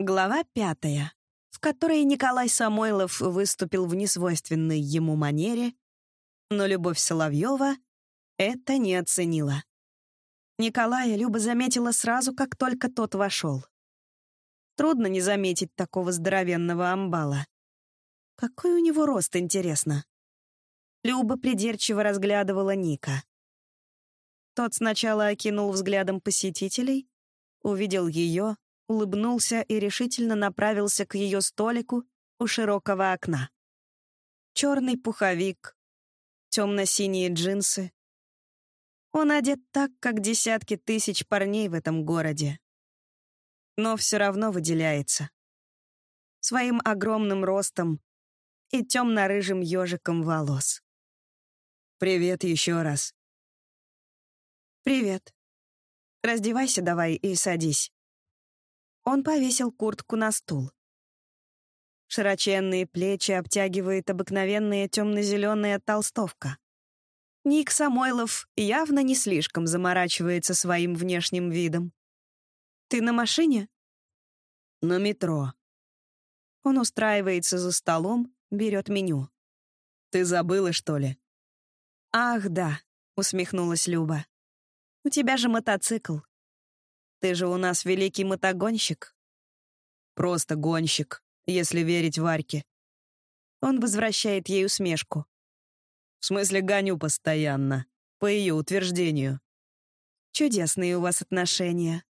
Глава пятая, в которой Николай Самойлов выступил в несвойственной ему манере, но Любовь Соловьева это не оценила. Николая Люба заметила сразу, как только тот вошел. Трудно не заметить такого здоровенного амбала. Какой у него рост, интересно? Люба придирчиво разглядывала Ника. Тот сначала окинул взглядом посетителей, увидел ее, улыбнулся и решительно направился к ее столику у широкого окна. Черный пуховик, темно-синие джинсы. Он одет так, как десятки тысяч парней в этом городе. Но все равно выделяется. Своим огромным ростом и темно-рыжим ежиком волос. «Привет еще раз». «Привет. Раздевайся давай и садись». Он повесил куртку на стул. Широченные плечи обтягивает обыкновенная темно-зеленая толстовка. Ник Самойлов явно не слишком заморачивается своим внешним видом. «Ты на машине?» «На метро». Он устраивается за столом, берет меню. «Ты забыла, что ли?» «Ах, да», — усмехнулась Люба. «У тебя же мотоцикл. Ты же у нас великий мотогонщик. Просто гонщик, если верить Варьке. Он возвращает ей усмешку. В смысле, гоню постоянно, по ее утверждению. Чудесные у вас отношения.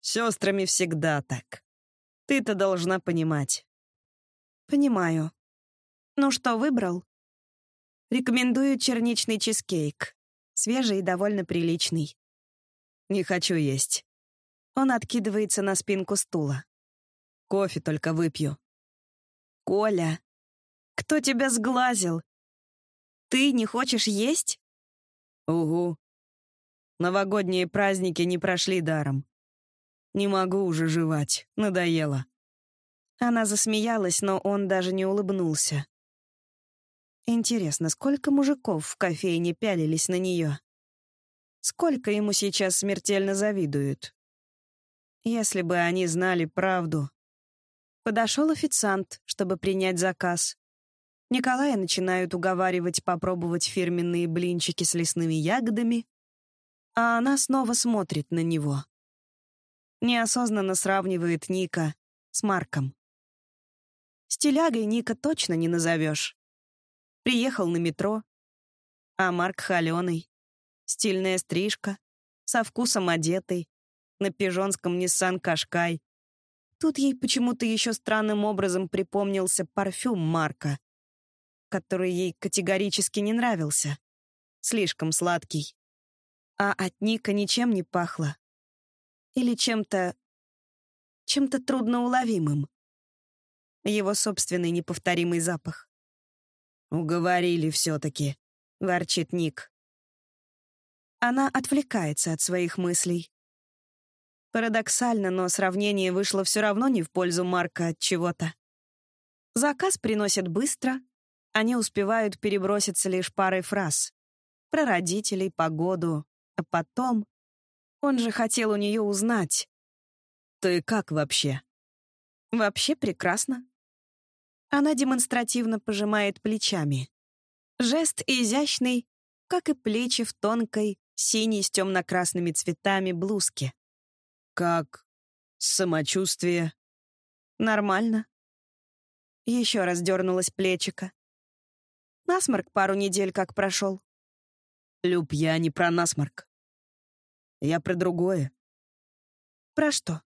С сестрами всегда так. Ты-то должна понимать. Понимаю. Ну что, выбрал? Рекомендую черничный чизкейк. Свежий и довольно приличный. Не хочу есть. Он откидывается на спинку стула. Кофе только выпью. Коля, кто тебя сглазил? Ты не хочешь есть? Угу. Новогодние праздники не прошли даром. Не могу уже жевать, надоело. Она засмеялась, но он даже не улыбнулся. Интересно, сколько мужиков в кофейне пялились на нее? Сколько ему сейчас смертельно завидуют? Если бы они знали правду. Подошел официант, чтобы принять заказ. Николая начинают уговаривать попробовать фирменные блинчики с лесными ягодами, а она снова смотрит на него. Неосознанно сравнивает Ника с Марком. Стилягой Ника точно не назовешь. Приехал на метро, а Марк холеный, стильная стрижка, со вкусом одетый, на пижонском Nissan Кашкай. Тут ей почему-то еще странным образом припомнился парфюм Марка, который ей категорически не нравился. Слишком сладкий. А от Ника ничем не пахло. Или чем-то... чем-то трудноуловимым. Его собственный неповторимый запах. «Уговорили все-таки», — ворчит Ник. Она отвлекается от своих мыслей. Парадоксально, но сравнение вышло все равно не в пользу Марка от чего-то. Заказ приносят быстро, они успевают переброситься лишь парой фраз. Про родителей, погоду, а потом... Он же хотел у нее узнать. «Ты как вообще?» «Вообще прекрасно». Она демонстративно пожимает плечами. Жест изящный, как и плечи в тонкой, синей с темно-красными цветами блузке. Как самочувствие? Нормально. Еще раз дернулась плечика. Насморк пару недель как прошел. Люб, я не про насморк. Я про другое. Про что?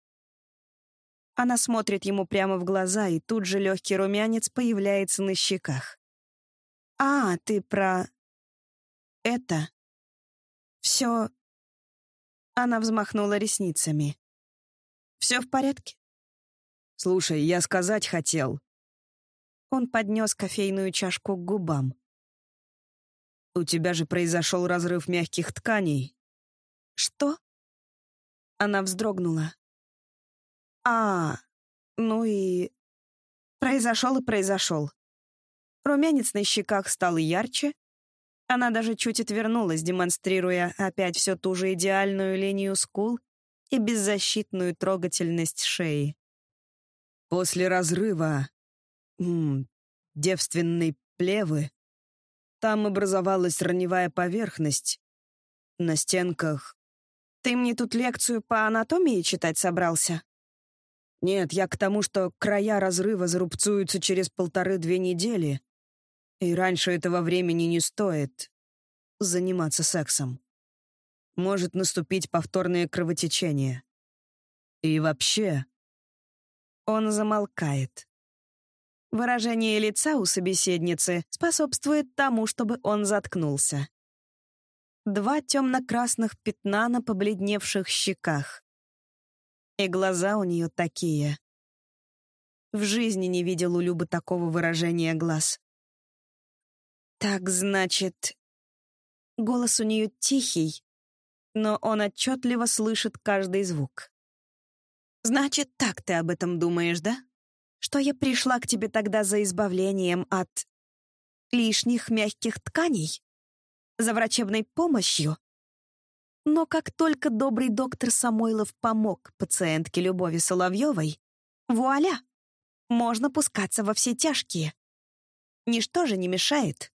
Она смотрит ему прямо в глаза, и тут же легкий румянец появляется на щеках. «А, ты про... это...» «Все она взмахнула ресницами. «Все в порядке?» «Слушай, я сказать хотел». Он поднес кофейную чашку к губам. «У тебя же произошел разрыв мягких тканей». «Что?» Она вздрогнула. «А, ну и...» Произошел и произошел. Румянец на щеках стал ярче, она даже чуть отвернулась, демонстрируя опять всю ту же идеальную линию скул и беззащитную трогательность шеи. После разрыва м, девственной плевы там образовалась раневая поверхность. На стенках... Ты мне тут лекцию по анатомии читать собрался? Нет, я к тому, что края разрыва зарубцуются через полторы-две недели. И раньше этого времени не стоит заниматься сексом. Может наступить повторное кровотечение. И вообще... Он замолкает. Выражение лица у собеседницы способствует тому, чтобы он заткнулся. Два темно-красных пятна на побледневших щеках. И глаза у нее такие. В жизни не видел у Любы такого выражения глаз. «Так, значит...» Голос у нее тихий, но он отчетливо слышит каждый звук. «Значит, так ты об этом думаешь, да? Что я пришла к тебе тогда за избавлением от лишних мягких тканей? За врачебной помощью?» Но как только добрый доктор Самойлов помог пациентке Любови Соловьевой, вуаля, можно пускаться во все тяжкие. Ничто же не мешает.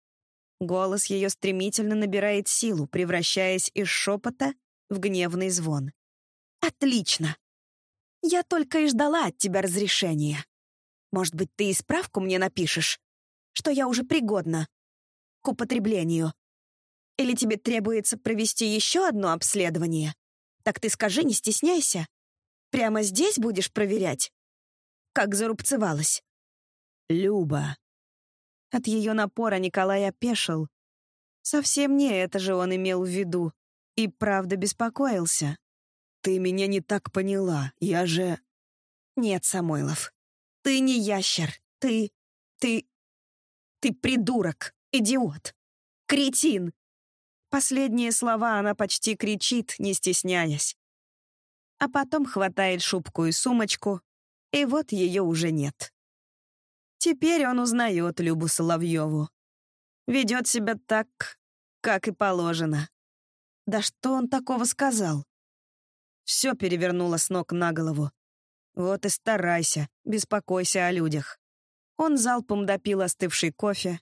Голос ее стремительно набирает силу, превращаясь из шепота в гневный звон. «Отлично! Я только и ждала от тебя разрешения. Может быть, ты и справку мне напишешь, что я уже пригодна к употреблению. Или тебе требуется провести еще одно обследование? Так ты скажи, не стесняйся. Прямо здесь будешь проверять? Как зарубцевалась?» «Люба», от ее напора Николай опешил. Совсем не это же он имел в виду. И правда беспокоился. «Ты меня не так поняла. Я же...» «Нет, Самойлов. Ты не ящер. Ты... ты... ты придурок, идиот, кретин». Последние слова она почти кричит, не стесняясь. А потом хватает шубку и сумочку, и вот ее уже нет. Теперь он узнает Любу Соловьеву. Ведет себя так, как и положено. Да что он такого сказал? Все перевернуло с ног на голову. Вот и старайся, беспокойся о людях. Он залпом допил остывший кофе.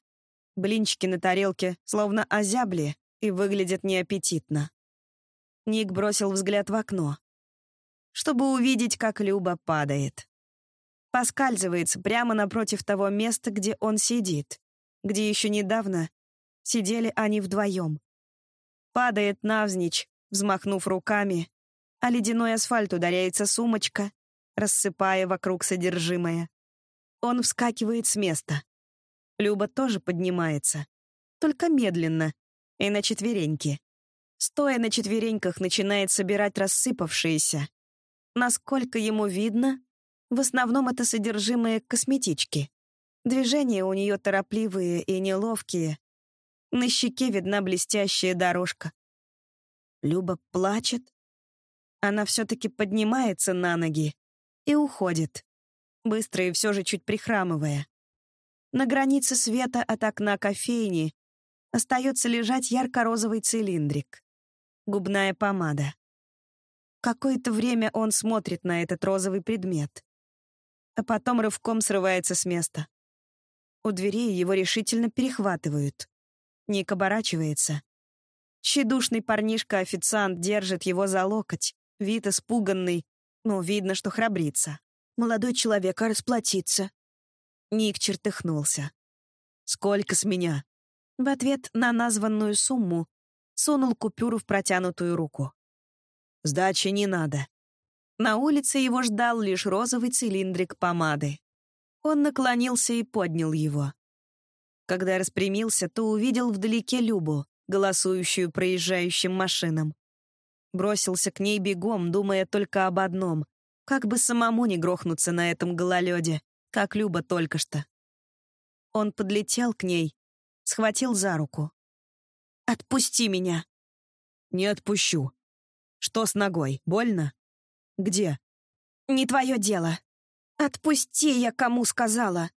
Блинчики на тарелке словно озябли и выглядят неаппетитно. Ник бросил взгляд в окно, чтобы увидеть, как Люба падает. Поскальзывается прямо напротив того места, где он сидит, где еще недавно сидели они вдвоем. Падает навзничь, взмахнув руками, а ледяной асфальт ударяется сумочка, рассыпая вокруг содержимое. Он вскакивает с места. Люба тоже поднимается, только медленно и на четвереньки. Стоя на четвереньках, начинает собирать рассыпавшиеся. Насколько ему видно, в основном это содержимое косметички. Движения у нее торопливые и неловкие. На щеке видна блестящая дорожка. Люба плачет. Она все-таки поднимается на ноги и уходит, быстро и все же чуть прихрамывая. На границе света от окна кофейни остается лежать ярко-розовый цилиндрик. Губная помада. Какое-то время он смотрит на этот розовый предмет а потом рывком срывается с места. У дверей его решительно перехватывают. Ник оборачивается. Тщедушный парнишка-официант держит его за локоть, вид испуганный, но видно, что храбрится. Молодой человек, а расплатиться. Ник чертыхнулся. «Сколько с меня?» В ответ на названную сумму сунул купюру в протянутую руку. «Сдачи не надо. На улице его ждал лишь розовый цилиндрик помады. Он наклонился и поднял его. Когда распрямился, то увидел вдалеке Любу, голосующую проезжающим машинам. Бросился к ней бегом, думая только об одном — как бы самому не грохнуться на этом гололеде, как Люба только что. Он подлетел к ней, схватил за руку. «Отпусти меня!» «Не отпущу. Что с ногой, больно?» «Где?» «Не твое дело. Отпусти, я кому сказала».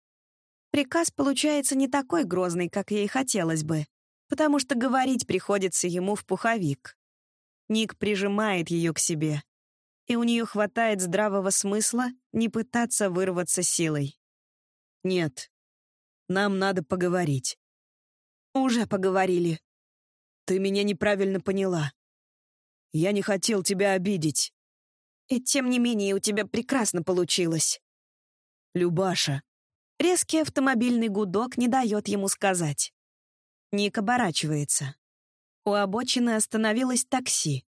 Приказ получается не такой грозный, как ей хотелось бы, потому что говорить приходится ему в пуховик. Ник прижимает ее к себе, и у нее хватает здравого смысла не пытаться вырваться силой. «Нет, нам надо поговорить». «Уже поговорили». «Ты меня неправильно поняла. Я не хотел тебя обидеть». «И тем не менее у тебя прекрасно получилось». «Любаша». Резкий автомобильный гудок не дает ему сказать. Ник оборачивается. У обочины остановилось такси.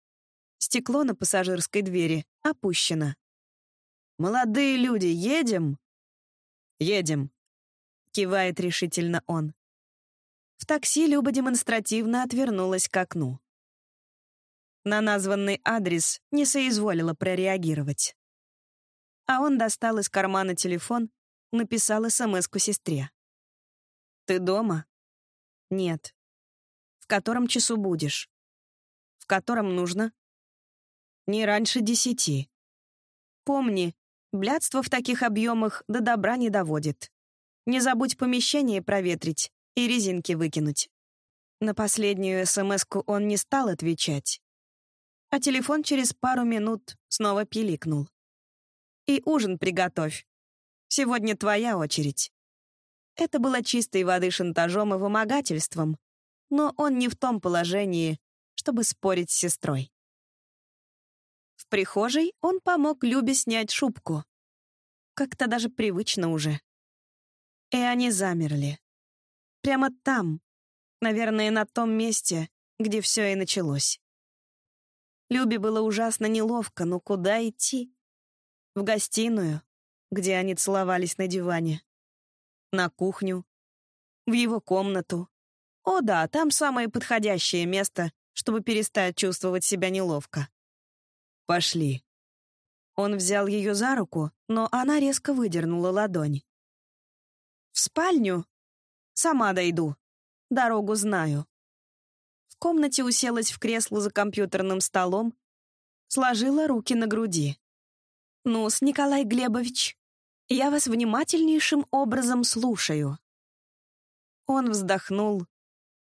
Стекло на пассажирской двери опущено. «Молодые люди, едем?» «Едем», — кивает решительно он. В такси Люба демонстративно отвернулась к окну. На названный адрес не соизволила прореагировать. А он достал из кармана телефон, написал СМС-ку сестре. «Ты дома?» «Нет». «В котором часу будешь?» «В котором нужно?» «Не раньше десяти». «Помни, блядство в таких объемах до добра не доводит. Не забудь помещение проветрить и резинки выкинуть». На последнюю смс он не стал отвечать, а телефон через пару минут снова пиликнул. «И ужин приготовь. Сегодня твоя очередь». Это было чистой воды шантажом и вымогательством, но он не в том положении, чтобы спорить с сестрой. В прихожей он помог Любе снять шубку. Как-то даже привычно уже. И они замерли. Прямо там, наверное, на том месте, где все и началось. Любе было ужасно неловко, но куда идти? В гостиную, где они целовались на диване. На кухню. В его комнату. О да, там самое подходящее место, чтобы перестать чувствовать себя неловко. «Пошли». Он взял ее за руку, но она резко выдернула ладонь. «В спальню? Сама дойду. Дорогу знаю» комнате уселась в кресло за компьютерным столом, сложила руки на груди. «Ну-с, Николай Глебович, я вас внимательнейшим образом слушаю». Он вздохнул,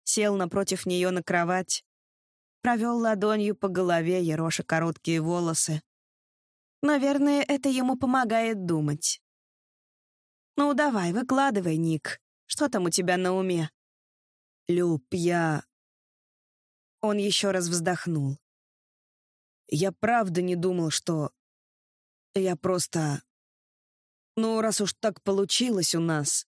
сел напротив нее на кровать, провел ладонью по голове, ероша короткие волосы. Наверное, это ему помогает думать. «Ну, давай, выкладывай, Ник. Что там у тебя на уме?» «Люб, я...» Он еще раз вздохнул. Я правда не думал, что... Я просто... Ну, раз уж так получилось у нас...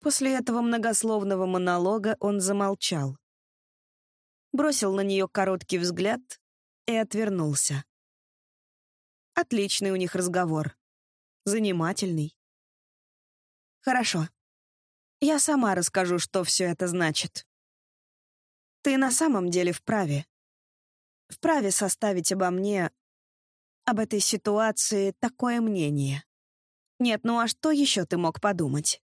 После этого многословного монолога он замолчал. Бросил на нее короткий взгляд и отвернулся. Отличный у них разговор. Занимательный. Хорошо. Я сама расскажу, что все это значит. Ты на самом деле вправе. Вправе составить обо мне, об этой ситуации, такое мнение. Нет, ну а что еще ты мог подумать?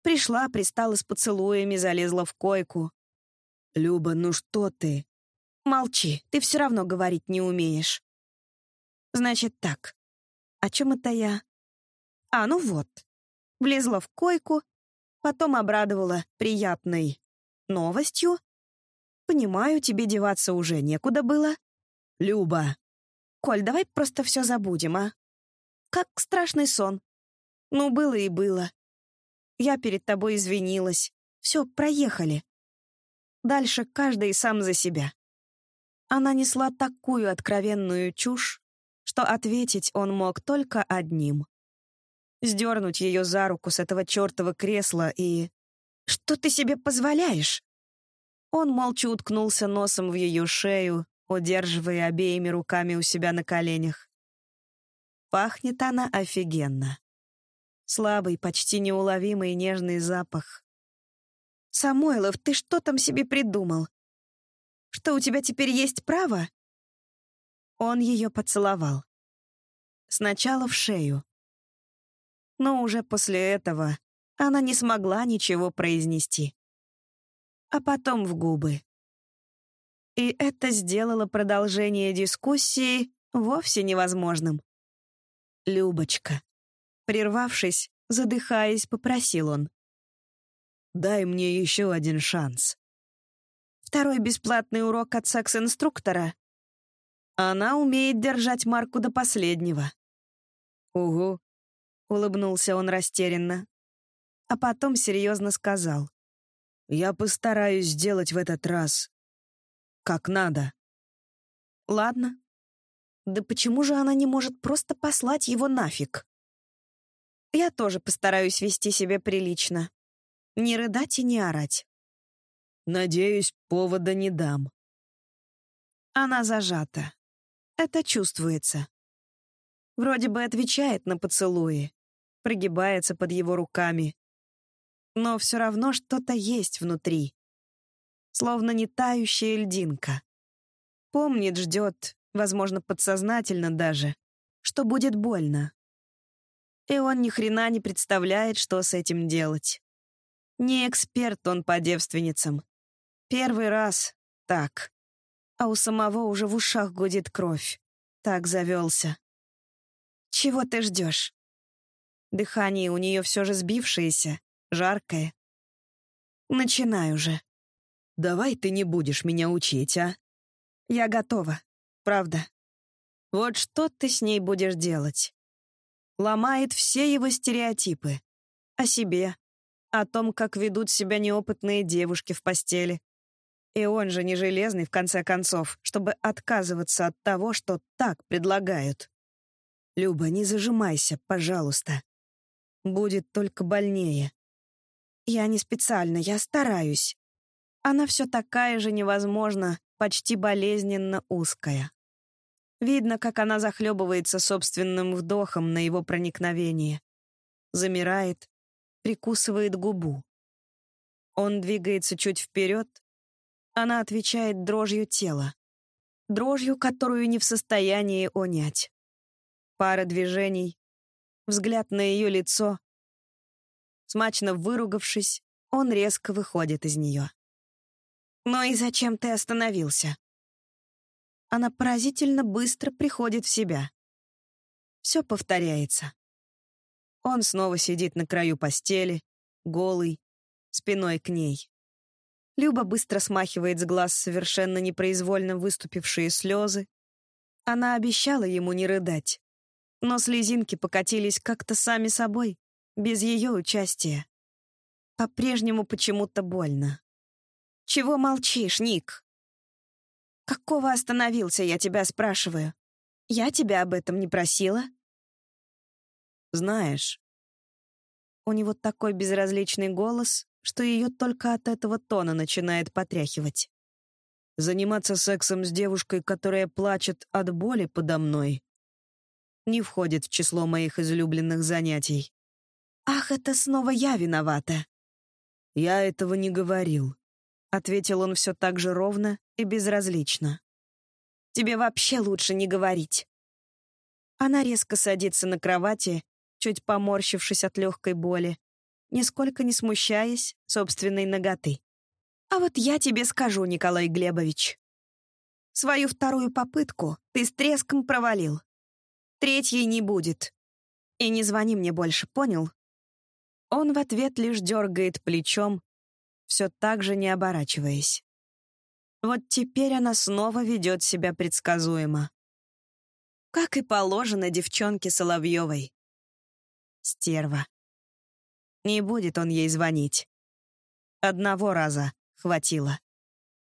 Пришла, пристала с поцелуями, залезла в койку. «Люба, ну что ты?» «Молчи, ты все равно говорить не умеешь». «Значит так. О чем это я?» «А, ну вот. Влезла в койку, потом обрадовала приятной новостью, Понимаю, тебе деваться уже некуда было. Люба. Коль, давай просто все забудем, а? Как страшный сон. Ну, было и было. Я перед тобой извинилась. Все, проехали. Дальше каждый сам за себя. Она несла такую откровенную чушь, что ответить он мог только одним. Сдернуть ее за руку с этого чертова кресла и... «Что ты себе позволяешь?» Он молча уткнулся носом в ее шею, удерживая обеими руками у себя на коленях. Пахнет она офигенно. Слабый, почти неуловимый нежный запах. «Самойлов, ты что там себе придумал? Что, у тебя теперь есть право?» Он ее поцеловал. Сначала в шею. Но уже после этого она не смогла ничего произнести а потом в губы. И это сделало продолжение дискуссии вовсе невозможным. «Любочка», прервавшись, задыхаясь, попросил он. «Дай мне еще один шанс». «Второй бесплатный урок от секс-инструктора?» Она умеет держать марку до последнего. «Угу», — улыбнулся он растерянно. А потом серьезно сказал. «Я постараюсь сделать в этот раз как надо». «Ладно. Да почему же она не может просто послать его нафиг?» «Я тоже постараюсь вести себя прилично. Не рыдать и не орать». «Надеюсь, повода не дам». Она зажата. Это чувствуется. Вроде бы отвечает на поцелуи, прогибается под его руками. Но все равно что-то есть внутри. Словно не тающая льдинка. Помнит, ждет, возможно, подсознательно даже, что будет больно. И он ни хрена не представляет, что с этим делать. Не эксперт он по девственницам. Первый раз так а у самого уже в ушах гудит кровь. Так завелся. Чего ты ждешь? Дыхание у нее все же сбившееся, жаркое. Начинай уже. Давай ты не будешь меня учить, а? Я готова, правда. Вот что ты с ней будешь делать? Ломает все его стереотипы. О себе, о том, как ведут себя неопытные девушки в постели, и он же не железный, в конце концов, чтобы отказываться от того, что так предлагают. Люба, не зажимайся, пожалуйста. Будет только больнее. Я не специально, я стараюсь. Она все такая же невозможно, почти болезненно узкая. Видно, как она захлебывается собственным вдохом на его проникновение. Замирает, прикусывает губу. Он двигается чуть вперед, она отвечает дрожью тела. Дрожью, которую не в состоянии унять. Пара движений, взгляд на ее лицо. Смачно выругавшись, он резко выходит из нее. «Ну и зачем ты остановился?» Она поразительно быстро приходит в себя. Все повторяется. Он снова сидит на краю постели, голый, спиной к ней. Люба быстро смахивает с глаз совершенно непроизвольно выступившие слезы. Она обещала ему не рыдать. Но слезинки покатились как-то сами собой, без ее участия. По-прежнему почему-то больно. «Чего молчишь, Ник?» «Какого остановился, я тебя спрашиваю? Я тебя об этом не просила?» «Знаешь...» У него такой безразличный голос, что ее только от этого тона начинает потряхивать. Заниматься сексом с девушкой, которая плачет от боли подо мной, не входит в число моих излюбленных занятий. «Ах, это снова я виновата!» «Я этого не говорил», — ответил он все так же ровно и безразлично. «Тебе вообще лучше не говорить». Она резко садится на кровати, чуть поморщившись от легкой боли, нисколько не смущаясь собственной ноготы. «А вот я тебе скажу, Николай Глебович. Свою вторую попытку ты с треском провалил. Третьей не будет. И не звони мне больше, понял?» Он в ответ лишь дергает плечом, все так же не оборачиваясь. Вот теперь она снова ведет себя предсказуемо. Как и положено девчонке Соловьевой. Стерва. Не будет он ей звонить. Одного раза хватило.